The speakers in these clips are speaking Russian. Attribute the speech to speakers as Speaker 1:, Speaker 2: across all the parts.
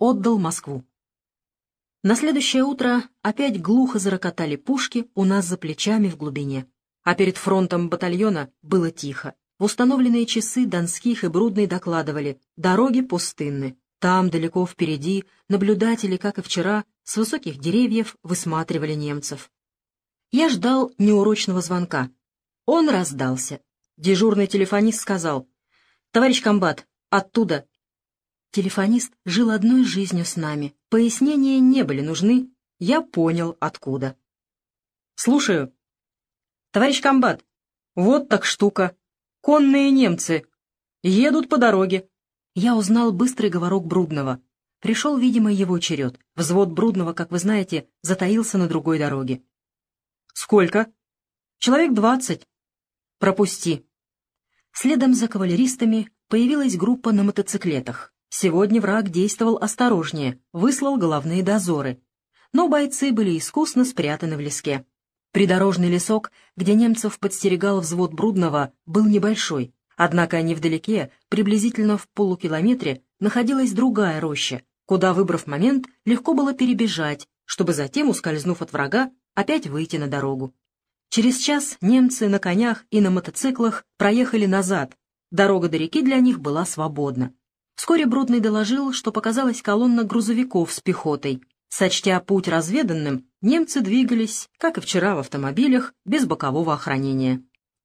Speaker 1: отдал Москву. На следующее утро опять глухо зарокотали пушки у нас за плечами в глубине. А перед фронтом батальона было тихо. В установленные часы Донских и Брудный докладывали «Дороги пустынны». Там, далеко впереди, наблюдатели, как и вчера, с высоких деревьев высматривали немцев. Я ждал неурочного звонка. Он раздался. Дежурный телефонист сказал «Товарищ комбат, оттуда Телефонист жил одной жизнью с нами. Пояснения не были нужны. Я понял, откуда. «Слушаю». «Товарищ комбат, вот так штука. Конные немцы. Едут по дороге». Я узнал быстрый говорок Брудного. Пришел, видимо, его черед. Взвод Брудного, как вы знаете, затаился на другой дороге. «Сколько?» «Человек двадцать». «Пропусти». Следом за кавалеристами появилась группа на мотоциклетах. Сегодня враг действовал осторожнее, выслал головные дозоры. Но бойцы были искусно спрятаны в леске. Придорожный лесок, где немцев подстерегал взвод Брудного, был небольшой, однако невдалеке, приблизительно в полукилометре, находилась другая роща, куда, выбрав момент, легко было перебежать, чтобы затем, ускользнув от врага, опять выйти на дорогу. Через час немцы на конях и на мотоциклах проехали назад. Дорога до реки для них была свободна. Вскоре Брудный доложил, что показалась колонна грузовиков с пехотой. Сочтя путь разведанным, немцы двигались, как и вчера в автомобилях, без бокового охранения.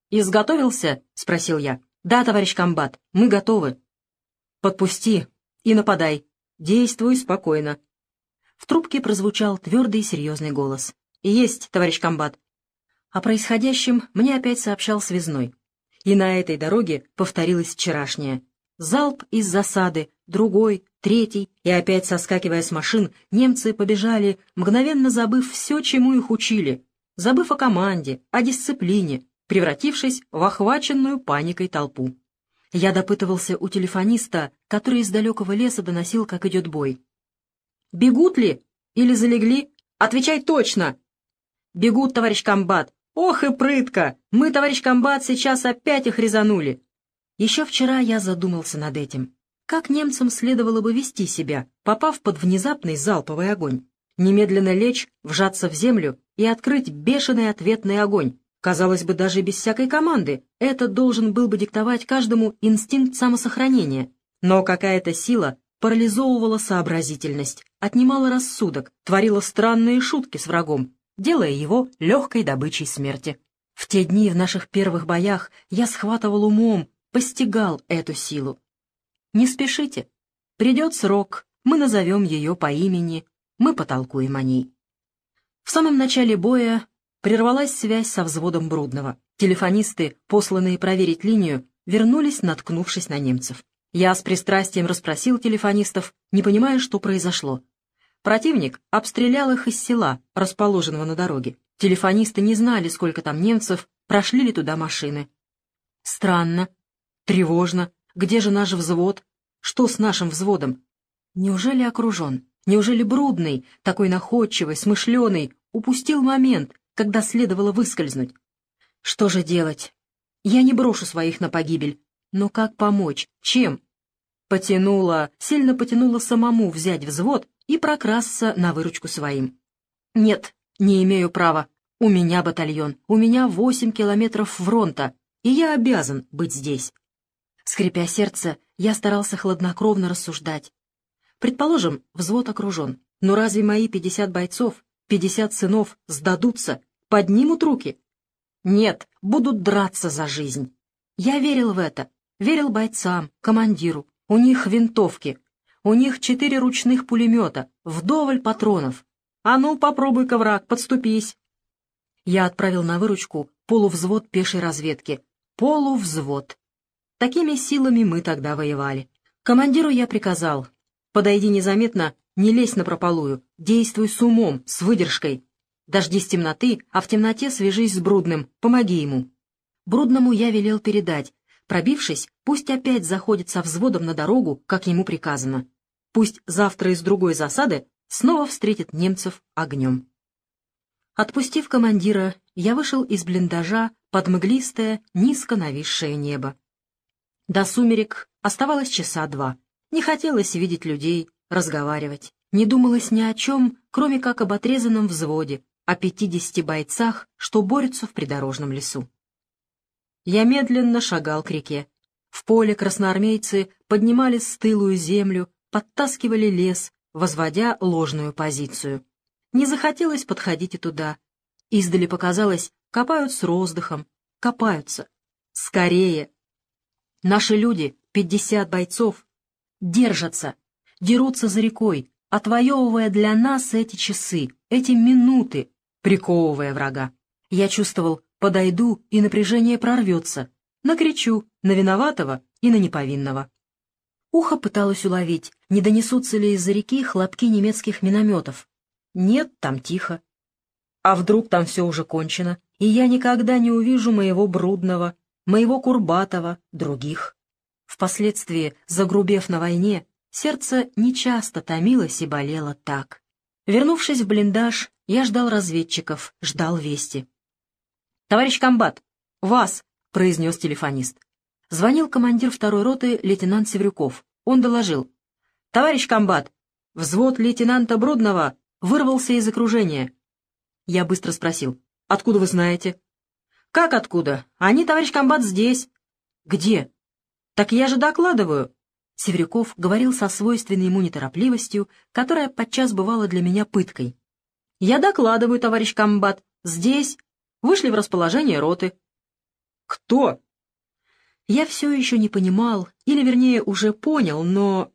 Speaker 1: «Изготовился?» — спросил я. «Да, товарищ комбат, мы готовы». «Подпусти и нападай. Действуй спокойно». В трубке прозвучал твердый и серьезный голос. «Есть, товарищ комбат». О происходящем мне опять сообщал связной. И на этой дороге повторилось вчерашнее. Залп из засады, другой, третий, и опять соскакивая с машин, немцы побежали, мгновенно забыв все, чему их учили, забыв о команде, о дисциплине, превратившись в охваченную паникой толпу. Я допытывался у телефониста, который из далекого леса доносил, как идет бой. «Бегут ли? Или залегли? Отвечай точно!» «Бегут, товарищ комбат! Ох и прытко! Мы, товарищ комбат, сейчас опять их резанули! Еще вчера я задумался над этим. Как немцам следовало бы вести себя, попав под внезапный залповый огонь? Немедленно лечь, вжаться в землю и открыть бешеный ответный огонь. Казалось бы, даже без всякой команды. Это должен был бы диктовать каждому инстинкт самосохранения. Но какая-то сила парализовывала сообразительность, отнимала рассудок, творила странные шутки с врагом, делая его легкой добычей смерти. В те дни в наших первых боях я схватывал умом, постигал эту силу. Не спешите. Придет срок, мы назовем ее по имени, мы потолкуем о ней. В самом начале боя прервалась связь со взводом Брудного. Телефонисты, посланные проверить линию, вернулись, наткнувшись на немцев. Я с пристрастием расспросил телефонистов, не понимая, что произошло. Противник обстрелял их из села, расположенного на дороге. Телефонисты не знали, сколько там немцев, прошли ли туда машины. Странно, Тревожно. Где же наш взвод? Что с нашим взводом? Неужели окружен? Неужели Брудный, такой находчивый, смышленый, упустил момент, когда следовало выскользнуть? Что же делать? Я не брошу своих на погибель. Но как помочь? Чем? Потянуло, сильно потянуло самому взять взвод и прокрасться на выручку своим. Нет, не имею права. У меня батальон, у меня восемь километров фронта, и я обязан быть здесь. Скрипя сердце, я старался хладнокровно рассуждать. Предположим, взвод окружен. Но разве мои пятьдесят бойцов, пятьдесят сынов сдадутся, поднимут руки? Нет, будут драться за жизнь. Я верил в это, верил бойцам, командиру. У них винтовки, у них четыре ручных пулемета, вдоволь патронов. А ну, попробуй-ка, враг, подступись. Я отправил на выручку полувзвод пешей разведки. Полувзвод. Такими силами мы тогда воевали. Командиру я приказал, подойди незаметно, не лезь на прополую, действуй с умом, с выдержкой. Дождись темноты, а в темноте свяжись с Брудным, помоги ему. Брудному я велел передать. Пробившись, пусть опять заходит со взводом на дорогу, как ему приказано. Пусть завтра из другой засады снова встретит немцев огнем. Отпустив командира, я вышел из блиндажа под мглистое, низко нависшее небо. До сумерек оставалось часа два. Не хотелось видеть людей, разговаривать. Не думалось ни о чем, кроме как об отрезанном взводе, о пятидесяти бойцах, что борются в придорожном лесу. Я медленно шагал к реке. В поле красноармейцы поднимали стылую землю, подтаскивали лес, возводя ложную позицию. Не захотелось подходить и туда. Издали показалось, копают с роздыхом, копаются. Скорее! Наши люди, пятьдесят бойцов, держатся, дерутся за рекой, отвоевывая для нас эти часы, эти минуты, приковывая врага. Я чувствовал, подойду, и напряжение прорвется. Накричу на виноватого и на неповинного. Ухо пыталось уловить, не донесутся ли из-за реки хлопки немецких минометов. Нет, там тихо. А вдруг там все уже кончено, и я никогда не увижу моего Брудного, моего Курбатова, других. Впоследствии, загрубев на войне, сердце нечасто томилось и болело так. Вернувшись в блиндаж, я ждал разведчиков, ждал вести. «Товарищ комбат, вас!» — произнес телефонист. Звонил командир второй роты лейтенант Севрюков. Он доложил. «Товарищ комбат, взвод лейтенанта Брудного вырвался из окружения». Я быстро спросил. «Откуда вы знаете?» «Как откуда? Они, товарищ комбат, здесь». «Где?» «Так я же докладываю». Севрюков говорил со свойственной ему неторопливостью, которая подчас бывала для меня пыткой. «Я докладываю, товарищ комбат. Здесь. Вышли в расположение роты». «Кто?» Я все еще не понимал, или, вернее, уже понял, но...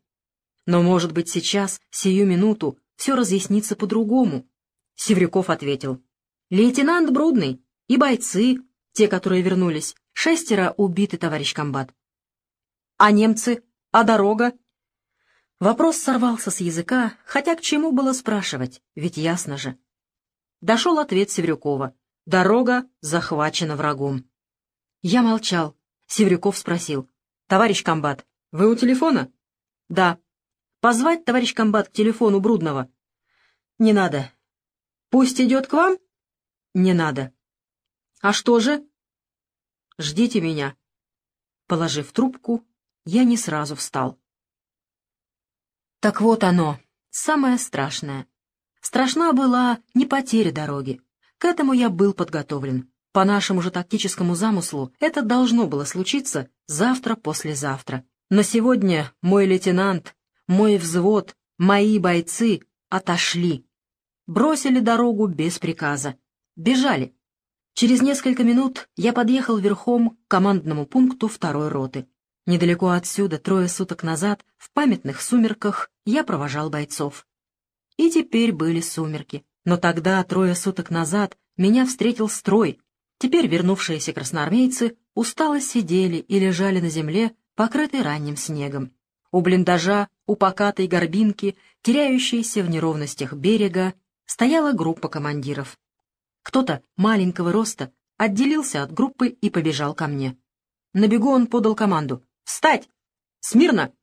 Speaker 1: Но, может быть, сейчас, сию минуту, все разъяснится по-другому. Севрюков ответил. «Лейтенант Брудный и бойцы, те, которые вернулись, шестеро убиты, товарищ комбат». «А немцы? А дорога?» Вопрос сорвался с языка, хотя к чему было спрашивать, ведь ясно же. Дошел ответ Севрюкова. Дорога захвачена врагом. Я молчал. Севрюков спросил. «Товарищ комбат, вы у телефона?» «Да». «Позвать, товарищ комбат, к телефону Брудного?» «Не надо». «Пусть идет к вам?» «Не надо». «А что же?» «Ждите меня». Положив трубку, я не сразу встал. Так вот оно, самое страшное. Страшна была не потеря дороги. К этому я был подготовлен. По нашему же тактическому замыслу это должно было случиться завтра-послезавтра. Но сегодня мой лейтенант, мой взвод, мои бойцы отошли. Бросили дорогу без приказа. Бежали. Через несколько минут я подъехал верхом к командному пункту второй роты. Недалеко отсюда, трое суток назад, в памятных сумерках, я провожал бойцов. И теперь были сумерки. Но тогда, трое суток назад, меня встретил строй. Теперь вернувшиеся красноармейцы устало сидели и лежали на земле, покрытой ранним снегом. У блиндажа, у покатой горбинки, теряющейся в неровностях берега, стояла группа командиров. Кто-то маленького роста отделился от группы и побежал ко мне. На бегу он подал команду. Встать! Смирно!»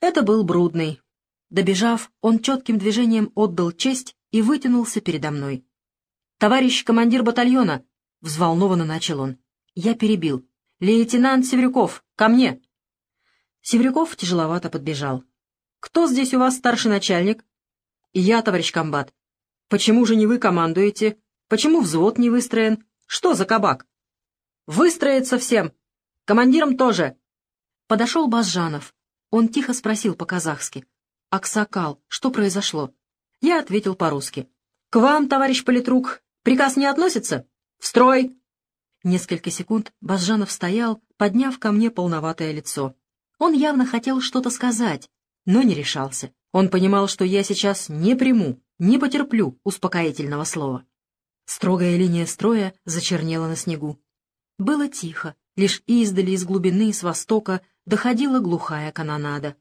Speaker 1: Это был Брудный. Добежав, он четким движением отдал честь и вытянулся передо мной. «Товарищ командир батальона!» — взволнованно начал он. Я перебил. «Лейтенант Севрюков, ко мне!» Севрюков тяжеловато подбежал. «Кто здесь у вас старший начальник?» «Я, товарищ комбат». «Почему же не вы командуете? Почему взвод не выстроен? Что за кабак?» «Выстроиться всем! Командирам тоже! Подошел Базжанов. Он тихо спросил по-казахски. «Аксакал, что произошло?» Я ответил по-русски. «К вам, товарищ политрук, приказ не относится? В строй!» Несколько секунд Базжанов стоял, подняв ко мне полноватое лицо. Он явно хотел что-то сказать, но не решался. Он понимал, что я сейчас не приму, не потерплю успокоительного слова. Строгая линия строя зачернела на снегу. Было тихо, лишь издали из глубины, с востока, доходила глухая канонада.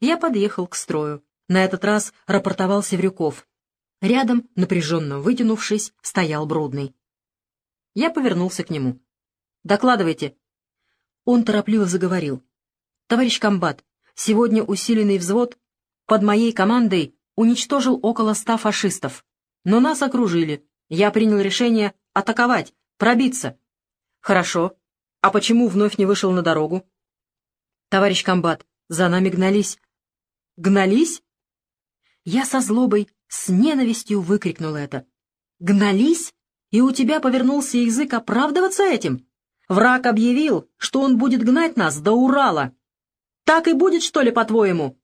Speaker 1: Я подъехал к строю. На этот раз рапортовал Севрюков. Рядом, напряженно вытянувшись, стоял Брудный. Я повернулся к нему. «Докладывайте». Он торопливо заговорил. «Товарищ комбат, сегодня усиленный взвод под моей командой уничтожил около ста фашистов. Но нас окружили. Я принял решение атаковать, пробиться». «Хорошо. А почему вновь не вышел на дорогу?» «Товарищ комбат, за нами гнались». Гнались? Я со злобой, с ненавистью выкрикнул это. Гнались? И у тебя повернулся язык оправдываться этим? Враг объявил, что он будет гнать нас до Урала. Так и будет, что ли, по-твоему?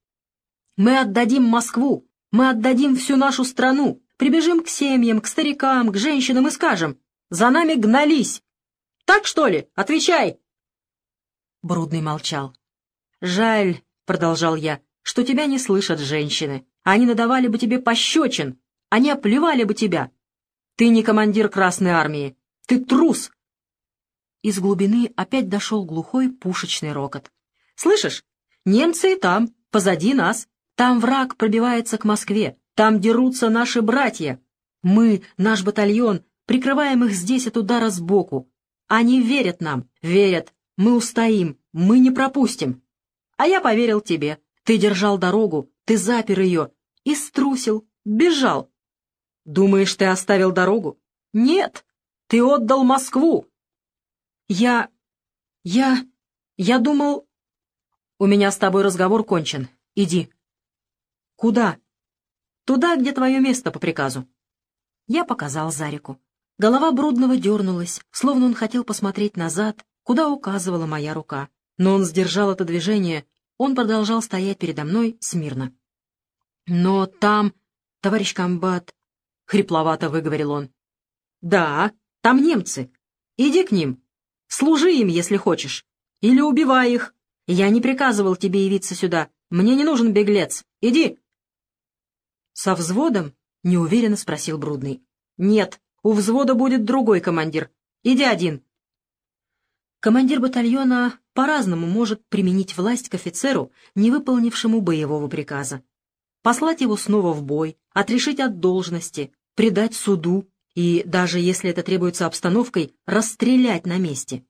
Speaker 1: Мы отдадим Москву, мы отдадим всю нашу страну, прибежим к семьям, к старикам, к женщинам и скажем, за нами гнались. Так, что ли? Отвечай!» Брудный молчал. «Жаль, — продолжал я, — что тебя не слышат женщины. Они надавали бы тебе пощечин, они оплевали бы тебя. Ты не командир Красной Армии, ты трус!» Из глубины опять дошел глухой пушечный рокот. «Слышишь? Немцы и там, позади нас. Там враг пробивается к Москве, там дерутся наши братья. Мы, наш батальон, прикрываем их здесь от удара сбоку. Они верят нам, верят. Мы устоим, мы не пропустим. А я поверил тебе. Ты держал дорогу, ты запер ее и струсил, бежал. Думаешь, ты оставил дорогу? Нет, ты отдал Москву. Я... я... я думал... У меня с тобой разговор кончен. Иди. Куда? Туда, где твое место по приказу. Я показал Зарику. Голова Брудного дернулась, словно он хотел посмотреть назад, куда указывала моя рука. Но он сдержал это движение, он продолжал стоять передо мной смирно. «Но там, товарищ комбат...» — хрипловато выговорил он. «Да, там немцы. Иди к ним. Служи им, если хочешь. Или убивай их. Я не приказывал тебе явиться сюда. Мне не нужен беглец. Иди!» «Со взводом?» — неуверенно спросил Брудный. «Нет, у взвода будет другой командир. Иди один». Командир батальона по-разному может применить власть к офицеру, не выполнившему боевого приказа. Послать его снова в бой, отрешить от должности, предать суду и, даже если это требуется обстановкой, расстрелять на месте.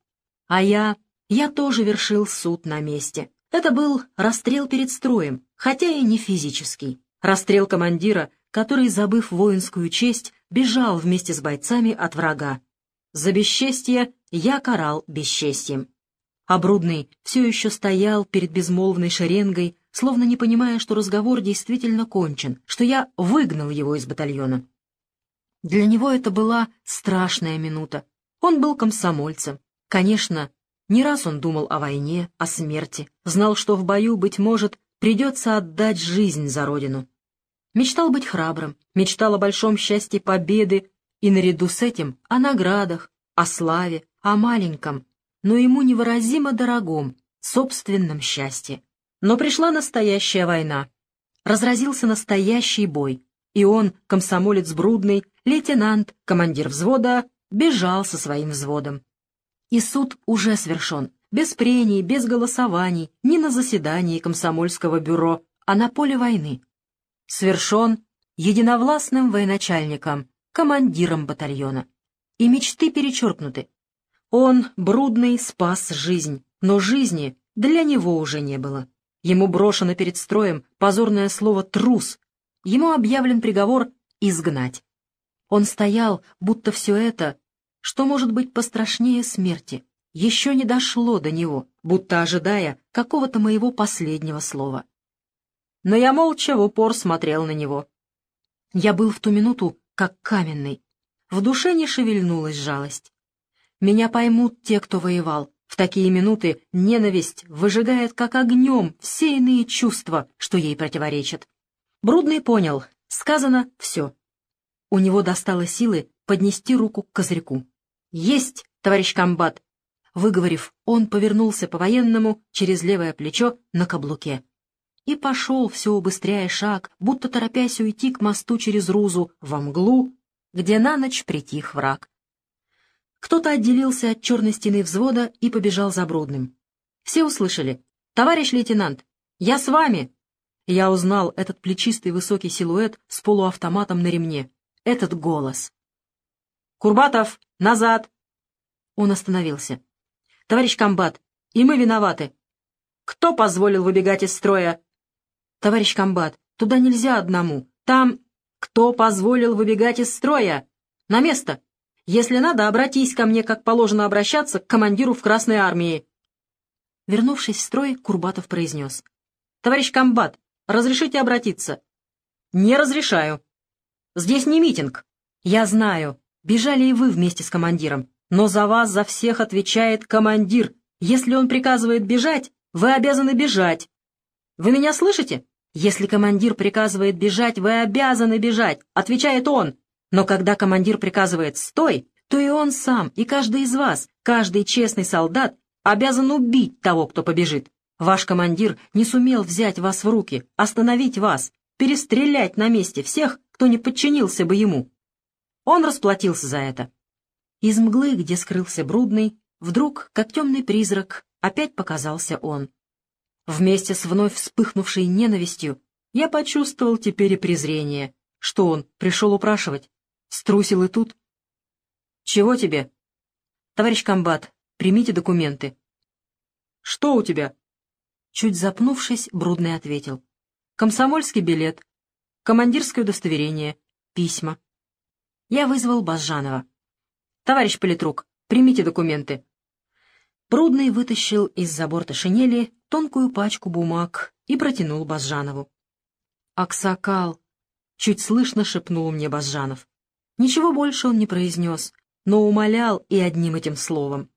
Speaker 1: А я... я тоже вершил суд на месте. Это был расстрел перед строем, хотя и не физический. Расстрел командира, который, забыв воинскую честь, бежал вместе с бойцами от врага. За бесчестье я карал бесчестьем. А Брудный все еще стоял перед безмолвной шеренгой, словно не понимая, что разговор действительно кончен, что я выгнал его из батальона. Для него это была страшная минута. Он был комсомольцем. Конечно, не раз он думал о войне, о смерти, знал, что в бою, быть может, придется отдать жизнь за родину. Мечтал быть храбрым, мечтал о большом счастье победы и наряду с этим о наградах, о славе, о маленьком, но ему невыразимо дорогом, собственном счастье. Но пришла настоящая война. Разразился настоящий бой, и он, комсомолец Брудный, лейтенант, командир взвода, бежал со своим взводом. И суд уже свершен, без прений, без голосований, ни на заседании комсомольского бюро, а на поле войны, совершен единовластным военачальником, командиром батальона. И мечты перечеркнуты. Он, брудный, спас жизнь, но жизни для него уже не было. Ему брошено перед строем позорное слово «трус». Ему объявлен приговор «изгнать». Он стоял, будто все это, что может быть пострашнее смерти, еще не дошло до него, будто ожидая какого-то моего последнего слова но я молча в упор смотрел на него. Я был в ту минуту как каменный. В душе не шевельнулась жалость. Меня поймут те, кто воевал. В такие минуты ненависть выжигает как огнем все иные чувства, что ей противоречат. Брудный понял, сказано все. У него достало силы поднести руку к козырьку. «Есть, товарищ комбат!» Выговорив, он повернулся по-военному через левое плечо на каблуке и пошел, все убыстряя шаг, будто торопясь уйти к мосту через Рузу, во мглу, где на ночь притих враг. Кто-то отделился от черной стены взвода и побежал за Брудным. Все услышали. «Товарищ лейтенант, я с вами!» Я узнал этот плечистый высокий силуэт с полуавтоматом на ремне. Этот голос. «Курбатов, назад!» Он остановился. «Товарищ комбат, и мы виноваты. Кто позволил выбегать из строя?» «Товарищ комбат, туда нельзя одному. Там... Кто позволил выбегать из строя? На место! Если надо, обратись ко мне, как положено обращаться, к командиру в Красной Армии». Вернувшись в строй, Курбатов произнес. «Товарищ комбат, Разрешите обратиться?» «Не разрешаю. Здесь не митинг. Я знаю. Бежали и вы вместе с командиром. Но за вас, за всех отвечает командир. Если он приказывает бежать, вы обязаны бежать. Вы меня слышите? Если командир приказывает бежать, вы обязаны бежать, отвечает он. Но когда командир приказывает «стой», то и он сам, и каждый из вас, каждый честный солдат обязан убить того, кто побежит. Ваш командир не сумел взять вас в руки, остановить вас, перестрелять на месте всех, кто не подчинился бы ему. Он расплатился за это. Из мглы, где скрылся Брудный, вдруг, как темный призрак, опять показался он. Вместе с вновь вспыхнувшей ненавистью я почувствовал теперь и презрение. Что он, пришел упрашивать? Струсил и тут? Чего тебе? Товарищ комбат, примите документы. Что у тебя? Чуть запнувшись, Брудный ответил. Комсомольский билет, командирское удостоверение, письма. Я вызвал Базжанова. «Товарищ политрук, примите документы». Брудный вытащил из-за борта шинели тонкую пачку бумаг и протянул Базжанову. «Аксакал!» — чуть слышно шепнул мне Базжанов. Ничего больше он не произнес, но умолял и одним этим словом.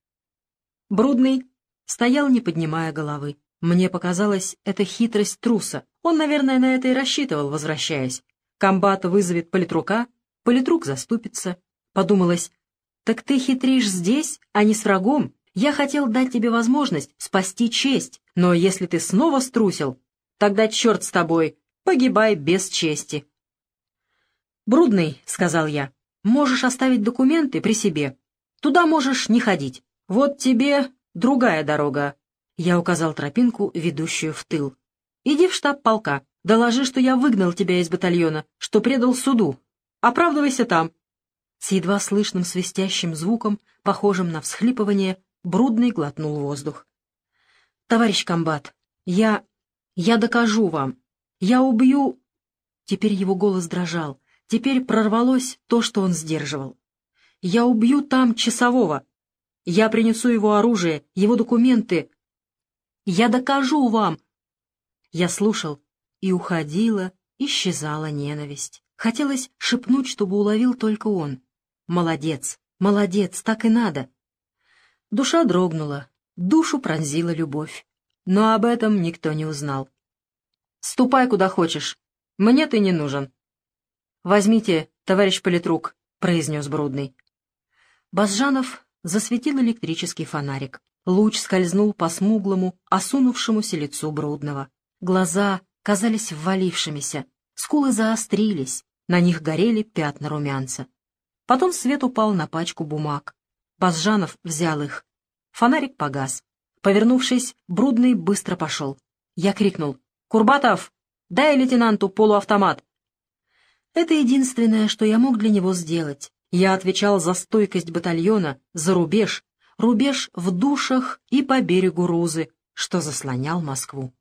Speaker 1: Брудный стоял, не поднимая головы. Мне показалось, это хитрость труса. Он, наверное, на это и рассчитывал, возвращаясь. Комбат вызовет политрука, политрук заступится. Подумалось, так ты хитришь здесь, а не с врагом. Я хотел дать тебе возможность спасти честь, но если ты снова струсил, тогда черт с тобой, погибай без чести. «Брудный», — сказал я, — «можешь оставить документы при себе. Туда можешь не ходить. Вот тебе другая дорога, я указал тропинку, ведущую в тыл. «Иди в штаб полка. Доложи, что я выгнал тебя из батальона, что предал суду. Оправдывайся там». С едва слышным свистящим звуком, похожим на всхлипывание, Брудный глотнул воздух. «Товарищ комбат, я... я докажу вам. Я убью...» Теперь его голос дрожал. Теперь прорвалось то, что он сдерживал. «Я убью там часового. Я принесу его оружие, его документы, я докажу вам!» Я слушал, и уходила, исчезала ненависть. Хотелось шепнуть, чтобы уловил только он. «Молодец, молодец, так и надо!» Душа дрогнула, душу пронзила любовь. Но об этом никто не узнал. «Ступай куда хочешь. Мне ты не нужен». «Возьмите, товарищ политрук», — произнес Брудный. Базжанов засветил электрический фонарик. Луч скользнул по смуглому, осунувшемуся лицу Брудного. Глаза казались ввалившимися, скулы заострились, на них горели пятна румянца. Потом свет упал на пачку бумаг. Базжанов взял их. Фонарик погас. Повернувшись, Брудный быстро пошел. Я крикнул. «Курбатов, дай лейтенанту полуавтомат!» Это единственное, что я мог для него сделать. Я отвечал за стойкость батальона, за рубеж, рубеж в душах и по берегу Рузы, что заслонял Москву.